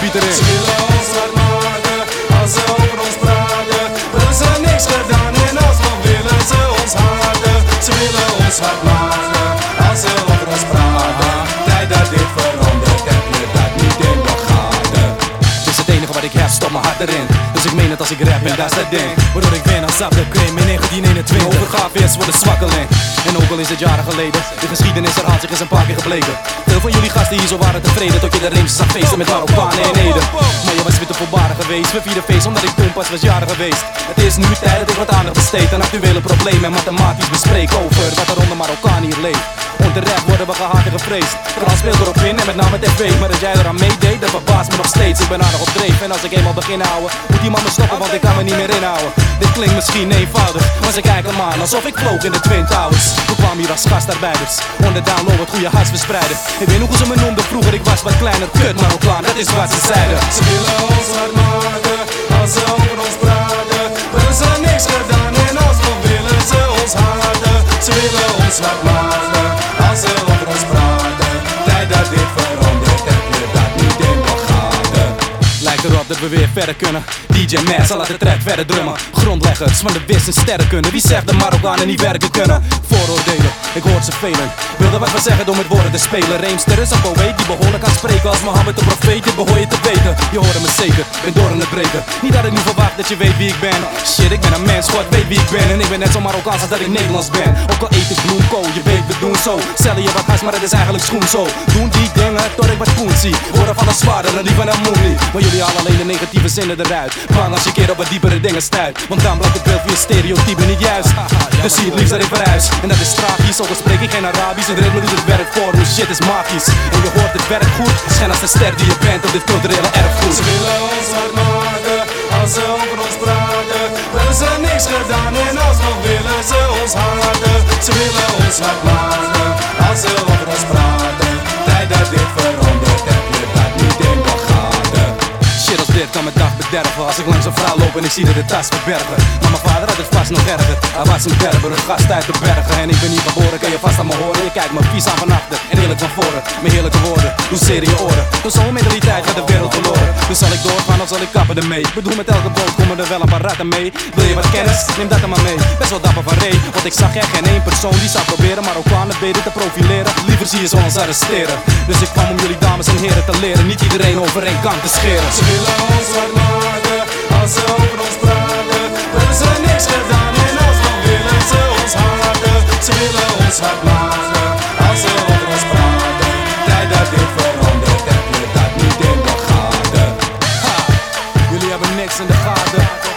Ze willen ons hard maken als ze over ons praten. Willen ze niks gedaan en alsnog willen ze ons haten. Ze willen ons hard maken erin. Dus ik meen het als ik rap en is het ding. Waardoor ik win als Zap de in 1921. Overgaaf is voor de zwakkeling. En ook al is het jaren geleden, de geschiedenis herhaalt zich eens een paar keer gebleken. Veel van jullie gasten hier zo waren tevreden tot je de rims zag feesten met Marokkanen en Ede. Maar je was weer te volbaren geweest, we vierden feest omdat ik toen pas was jaren geweest. Het is nu tijd dat ik wat aandacht besteed aan actuele problemen en mathematisch bespreek over wat er onder Marokkaan hier leeft. Onterecht worden we gehaat en gevreesd. Verhaal speelt erop in en met name tv. Maar als jij eraan meedeed, dat verbaast me nog steeds. Ik ben aardig op dreef en als ik eenmaal begin houden, moet die man me stoppen, want ik kan me niet meer inhouden. Dit klinkt misschien eenvoudig, maar ze kijken me aan alsof ik vloog in de Twin Towers. We kwamen hier als gastarbeiders, onder download wat goede hats verspreiden. Ik weet nog hoe ze me noemden vroeger, ik was wat kleiner, kut Marokkaan, dat is wat ze zeiden. Ze willen ons hard maken als ze over ons praten. Willen ze niks gedaan en alsnog willen ze ons haten. Ze willen ons hard maken dat we weer verder kunnen. DJ Mass zal laat de track verder drummen. Grondleggers van de wist en sterren kunnen. Wie zegt dat Marokkanen niet werken kunnen? Vooroordelen, ik hoor ze velen. Wilde wat we zeggen door met woorden te spelen. Reemster is een poëet die behoorlijk kan spreken als Mohammed de profeet. Dit behoor je te weten. Je hoort me zeker, ben door aan het breken. Niet dat ik nu verwacht dat je weet wie ik ben. Shit, ik ben een mens, God weet wie ik ben. En ik ben net zo Marokkaans als dat ik Nederlands ben. Ook al eet ik bloemkool, je weet we doen zo. Sellen je wat hars, maar het is eigenlijk schoen zo. Doen die dingen tot ik wat poen zie. Worden van de zwaarder dan die van een moelie. Maar jullie halen alleen de negatieve zinnen eruit. Bang als je keer op wat diepere dingen stuit. Want dan blijkt het beeld van je stereotype niet juist. Dus zie het liefst dat ik verhuis. En dat is tragisch, ook al spreek ik geen Arabisch. Het ritme doet het werk voor me, shit is magisch. En je hoort het werk goed. Schijn als de ster die je bent op dit culturele erfgoed. Ze willen ons hard maken als ze over ons praten. Willen ze niks gedaan en alsnog willen ze ons haten. Ze willen ons hard maken Als ik langs een vrouw loop en ik zie dat de tas verbergen. Maar mijn vader had het vast nog erger. Hij was een berber, een gast uit de bergen. En ik ben niet geboren, kan je vast aan me horen. Je kijkt me vies aan van achter en eerlijk van voren. Mijn heerlijke woorden, doe zeer je oren. Door zo'n mentaliteit gaat de wereld verloren. Dus zal ik doorgaan of zal ik kappen ermee? Bedoel met elke boot komen er wel een paar ratten mee. Wil je wat kennis? Neem dat dan maar mee. Best wel dapper van Ray Want ik zag echt geen één persoon die zou proberen Marokkanen beter te profileren. Liever zie je ze ons arresteren. Dus ik kwam om jullie dames en heren te leren. Niet iedereen over één kant te scheren als ze over ons praten, hebben ze niks gedaan in ons land. Willen ze ons haken? Ze willen ons hard. Als ze over ons praten, blij dat ik verwonderd heb. Dat niet in de gaten Jullie hebben niks in de gaten.